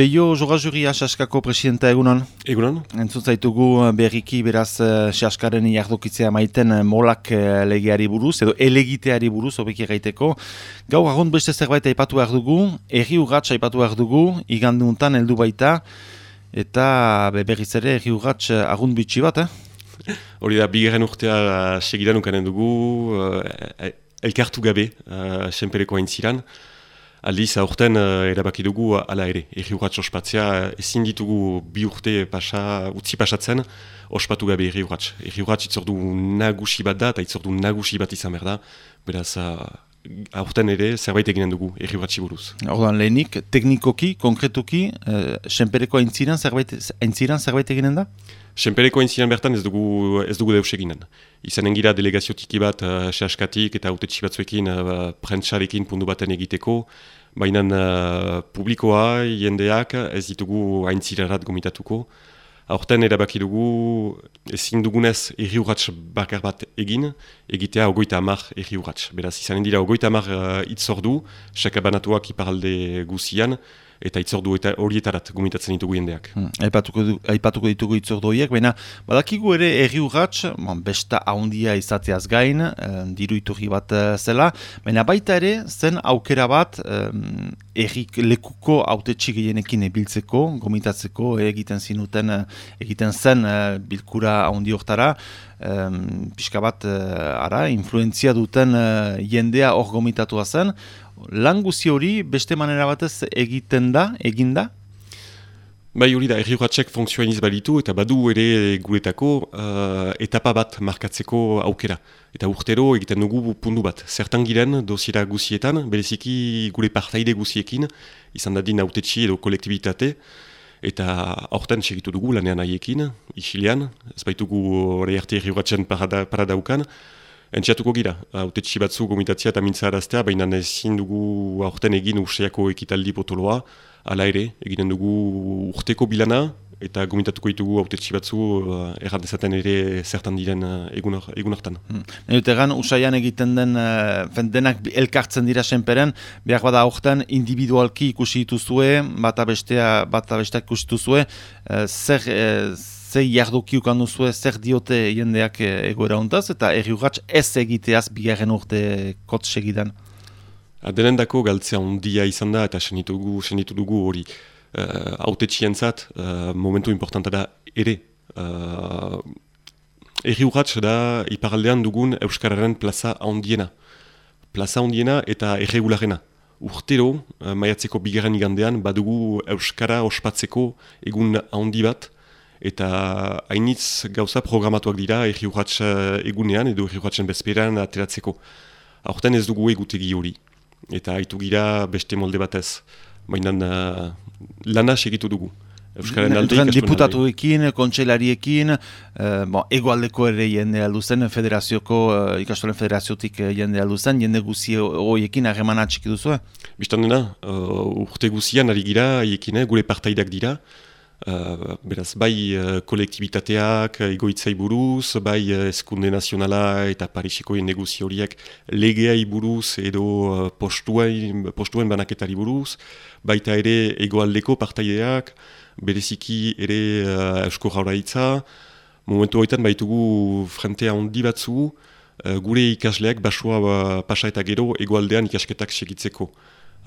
Peio Jogazuri Asaskako presidenta egunon. Egunon. Entzun zaitugu eh, berriki beraz Saskaren jardokitzea maiten molak legeari buruz, edo elegiteari buruz, obeki gaiteko. Gau, agon beste zerbait aipatu behar dugu, erri urratx aipatu behar dugu, iganduntan heldu baita, eta berriz ere erri urratx agun bitxi bat, eh? Hori da, bigarren urtea segidan ukanen dugu, elkartu gabe, senpereko hain ziran. Aldiz, aurten uh, erabaki dugu ala ere, erri urratz ospatzea, ezin ditugu bi urte pasa, utzi pasatzen, ospatu gabe erri urratz. Erri urratz itzordu nagusi bat da, eta itzordu nagusi bat izan behar da, beraz, uh, aurten ere zerbait eginen dugu erri urratzi buruz. Ordan lehenik, teknikoki, konkretuki, uh, senpereko hain ziran zerbait, zerbait eginen da? Senpereko entzinean bertan ez dugu, ez dugu deus eginen. Izan engira delegaziotiki bat uh, sehaskatik eta autetxi batzuekin uh, prentsarekin pundu baten egiteko, baina uh, publikoa, jendeak ez ditugu aintzirarat gomitatuko. Horten erabaki dugu ezin dugunez erri bakar bat egin, egitea ogoita amar erri urratx. Beraz, izan dira ogoita amar uh, itzordu, sakabanatuak iparalde guzian, eta itzordu eta horietarat gomitatzen ditugu jendeak. Hmm. Aipatuko, aipatuko ditugu itzordu horiek, baina badakigu ere erri urratx, bon, besta ahondia izateaz gain, eh, diru iturri bat eh, zela, baina baita ere zen aukera bat eh, erri lekuko haute txigienekin ebiltzeko, gomitatzeko egiten zinuten, egiten zen eh, bilkura ahondi hortara, Um, pixka bat, uh, ara, influenzia duten uh, jendea hor gomitatua zen, lan guzi hori beste manera batez egiten da, eginda? Bai hori da, erri urratxek funtzioa balitu eta badu ere guretako uh, etapa bat markatzeko aukera. Eta urtero egiten dugu pundu bat. Zertan giren dosiera guzietan, bereziki gure partaide guziekin, izan dadin autetxi edo kolektibitate, eta aurten segitu dugu lanean haiekin, isilean, ez baitugu hori arte erri urratxen parada, paradaukan, Entxatuko gira, haute batzu gomitatzea eta mintza araztea, baina ezin dugu aurten egin urseako ekitaldi potoloa, ala ere, eginen dugu urteko bilana, eta gomitatuko ditugu haute batzu uh, errandezaten ere zertan diren uh, egun, egun hartan. Hmm. Egan, usaian egiten den, uh, denak elkartzen dira senperen, behar bada aurten individualki ikusi dituzue, bata bestea, bata bestea ikusi dituzue, uh, zer, uh, zei jarduki ukan zer diote jendeak egoera hontaz, eta erri ez egiteaz bigarren urte kot segidan. Adenen dako galtzea ondia izan da, eta senitu dugu hori uh, txientzat, uh, momentu importanta da ere. Uh, erri da iparaldean dugun Euskararen plaza ondiena. Plaza ondiena eta erregularena. Urtero, uh, maiatzeko bigarren igandean, badugu Euskara ospatzeko egun handi bat, eta hainitz gauza programatuak dira erri eh, egunean edo erri urratxen bezperan ateratzeko. Horten ez dugu egutegi hori, eta haitu gira beste molde batez, baina uh, lana segitu dugu. Euskaren alde Diputatuekin, kontselariekin, uh, bon, egoaldeko ere jende alduzen, federazioko, uh, ikastolen federaziotik jende alduzen, jende guzi horiekin harreman atxiki duzu? Bistan dena, uh, urte guzian ari gira, haiekin, gure partaidak dira, Uh, beraz, bai uh, kolektibitateak egoitzai buruz, bai uh, eskunde nazionala eta Parisiko negozio horiek legeai buruz edo uh, postuen, postuen banaketari buruz, baita ere egoaldeko partaideak, bereziki ere uh, eusko jauraitza, momentu horretan baitugu frentea handi batzu, uh, gure ikasleak basua uh, pasa eta gero egoaldean ikasketak segitzeko.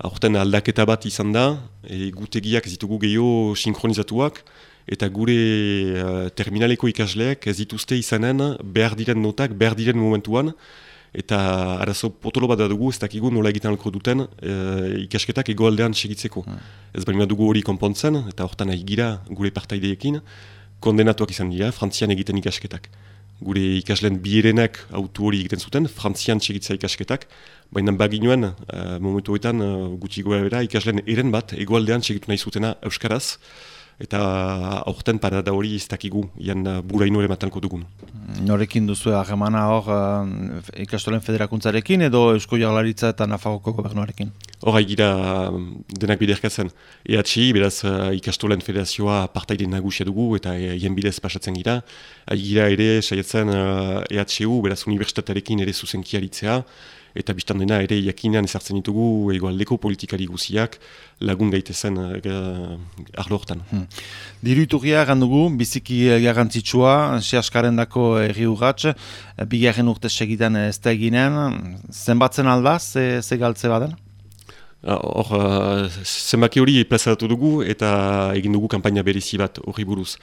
Horten aldaketa bat izan da, e, gutegiak zitugu gehiago sinkronizatuak, eta gure uh, terminaleko ikasleak ez dituzte izanen behar diren notak, behar diren momentuan, eta arazo potolo bat da dugu, ez dakigu nola egiten alko duten uh, ikasketak egoaldean segitzeko. Hmm. Ez baina dugu hori konpontzen, eta hortan nahi gira gure partaideekin, kondenatuak izan dira, frantzian egiten ikasketak gure ikasleen bierenak autu hori egiten zuten, frantzian txegitza ikasketak, baina baginuen, uh, momentu horretan, uh, gutxi goa ikasleen eren bat, egualdean txegitu nahi zutena Euskaraz, eta aurten parada hori ez dakigu, ian buraino ere matanko dugun. Norekin duzu agemana hor uh, ikastolen federakuntzarekin edo Eusko Jaglaritza eta Nafarroko gobernuarekin? Hor gira denak biderkatzen. EHI, beraz uh, ikastolen federazioa partaide nagusia dugu eta hien bidez pasatzen gira. gira ere, saietzen uh, EHU, beraz universitatearekin ere zuzenkiaritzea eta biztan dena ere jakinean ezartzen ditugu egoaldeko politikari guziak lagun gaitezen uh, arlo hortan. Hmm. Diruiturria gandugu, biziki garrantzitsua, sehaskaren dako erri urratx, bigarren urte segitan ez da eginen, zenbatzen alda, ze, ze galtze baden? Hor, uh, zenbaki hori plazaratu dugu eta egin dugu kampaina berezi bat hori buruz.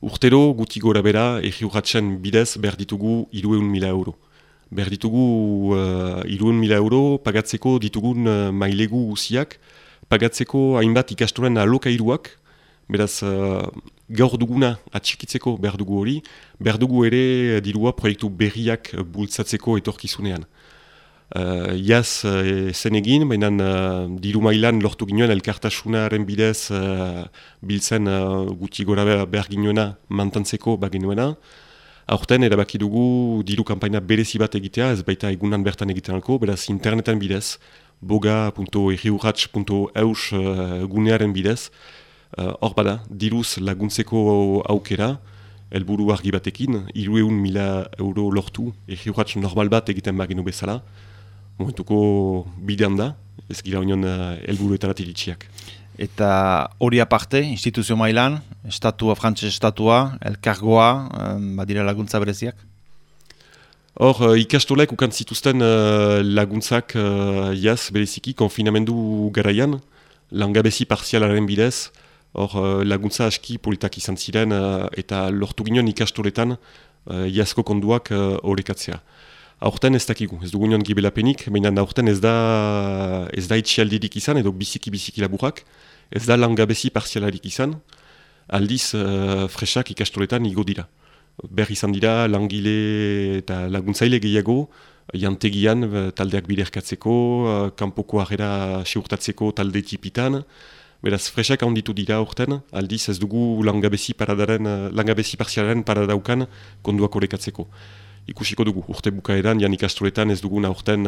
Urtero, guti gora bera, erri urratxen bidez behar ditugu irueun mila euro behar ditugu uh, iruen mila euro pagatzeko ditugun uh, mailegu guziak, pagatzeko hainbat ikastoren alokairuak, beraz uh, gaur duguna atxikitzeko behar dugu hori, behar dugu ere dirua proiektu berriak bultzatzeko etorkizunean. Uh, Iaz uh, zen egin, baina uh, diru mailan lortu ginoen elkartasunaren bidez uh, biltzen uh, guti gora behar ginoena mantantzeko bagenuena, Aurten erabaki dugu diru kanpaina berezi bat egitea, ez baita egunan bertan egiten beraz internetan bidez, boga.erriurratx.eus uh, eh, gunearen bidez, eh, hor uh, bada, diruz laguntzeko aukera, helburu argi batekin, irueun mila euro lortu, erriurratx normal bat egiten bagenu bezala, momentuko bidean da, ez gira union uh, helburu eta hori aparte, instituzio mailan, estatua, frantzes estatua, elkargoa, badira laguntza bereziak? Hor, uh, ikastolek ukan zituzten uh, laguntzak uh, jaz bereziki konfinamendu garaian, langabezi parzialaren bidez, hor uh, laguntza aski politak izan ziren eta lortu ginen ikastoletan uh, jazko konduak. Uh, Aurten ez dakigu, ez dugu nion gibelapenik, baina aurten ez da, ez da itxialdirik izan, edo biziki-biziki laburak, ez da langabezi parzialarik izan, aldiz uh, fresak ikastoletan igo dira. Ber izan dira langile eta laguntzaile gehiago, jantegian uh, taldeak biderkatzeko, uh, kanpoko harrera seurtatzeko talde tipitan, beraz fresak handitu dira urten, aldiz ez dugu langabezi, paradaren, uh, langabezi parzialaren paradaukan konduak horrekatzeko. Ikusiko dugu, urte bukaeran, jan ikastoletan ez duguna urten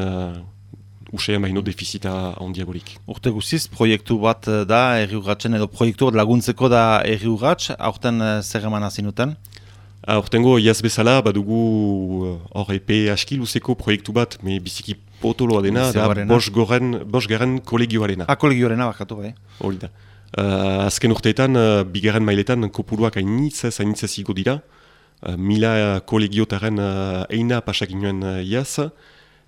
usean baino defizita handiagorik. Urte guziz, proiektu bat eh, da erriurratzen edo proiektu bat laguntzeko da erriurratz, aurten uh, zer eman azinuten? Aurtengo iaz bezala, badugu eh, hor epe aski luzeko proiektu bat, me biziki potoloa dena, da bos, goren, bos garen kolegioarena. Ah, kolegioarena bakatu, bai. Hori da. Uh, azken urteetan, uh, bigarren mailetan, kopuruak hainitzez, hainitzez igo dira. Uh, mila kolegiotaren uh, eina pasak inoen uh, iaz,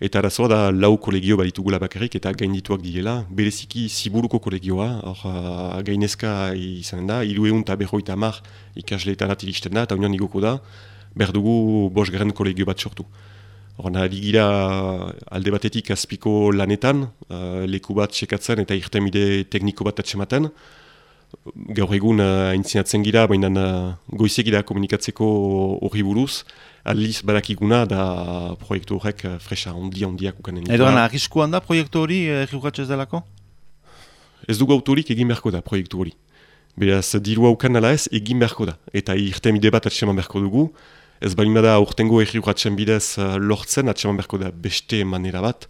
Eta arazoa da lau kolegio baditugula bakarrik eta gaindituak direla. Bereziki ziburuko kolegioa, hor uh, gainezka izan da, iru egun eta berroita mar ikasleetan atilisten da, eta union igoko da, berdugu bos garen kolegio bat sortu. Hor gira alde batetik azpiko lanetan, uh, leku bat sekatzen eta irtemide tekniko bat atxematen, gaur egun haintzinatzen uh, gira, baina uh, goizegira komunikatzeko hori buruz, aldiz badakiguna da proiektu horrek uh, fresa ondi ondiak ukanen. Edo gana, arriskuan da proiektu hori uh, delako? Ez dugu autorik egin beharko da proiektu hori. Beraz, diru haukan ala ez, egin beharko da. Eta irtemide bat atseman beharko dugu. Ez bali da urtengo erri bidez uh, lortzen atseman beharko da beste manera bat.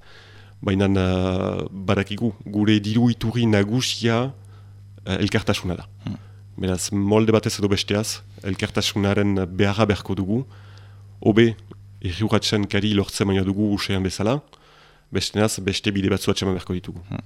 Baina uh, badakigu, gure diru iturri nagusia elkartasuna da. Hmm. Beraz, molde batez edo besteaz, elkartasunaren beharra beharko dugu, hobe, erriuratzen kari lortzen baina dugu usean bezala, bestenaz, beste bide batzu atxeman beharko ditugu. Hmm.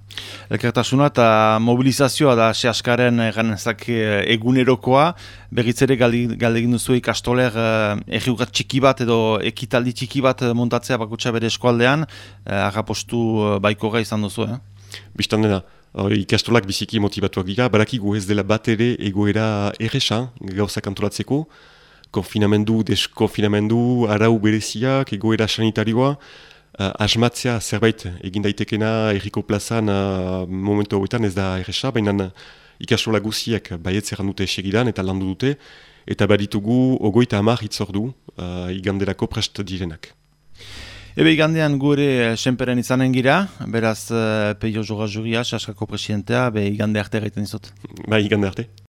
Elkartasuna eta mobilizazioa da sehaskaren ganezak eh, egunerokoa, berritzere galdegin duzu ikastoler uh, txiki bat edo ekitaldi txiki bat montatzea bakutsa bere eskualdean, agapostu baiko izan duzu, eh? Bistan dena, ikastolak biziki motibatuak dira, barakigu ez dela bat ere egoera erresa gauzak antolatzeko, konfinamendu, deskonfinamendu, arau bereziak, egoera sanitarioa, uh, asmatzea zerbait egin daitekena erriko plazan uh, momentu hauetan ez da erresa, baina ikastola guziak baietz dute esegidan eta landu dute, eta baditugu ogoita amar hitzordu uh, iganderako prest direnak. Ebe igandean gure eh, senperen izanen gira, beraz uh, peio joga juria, saskako presidentea, be igande arte gaiten izot. Ba, igande arte.